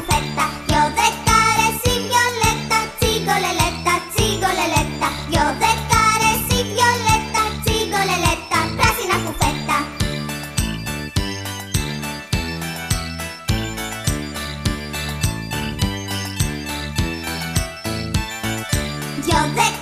confetta, chiodetta, resi violetta, zigoleletta, zigoleletta, chiodetta, resi violetta, zigoleletta, presi una confetta. Chiodetta.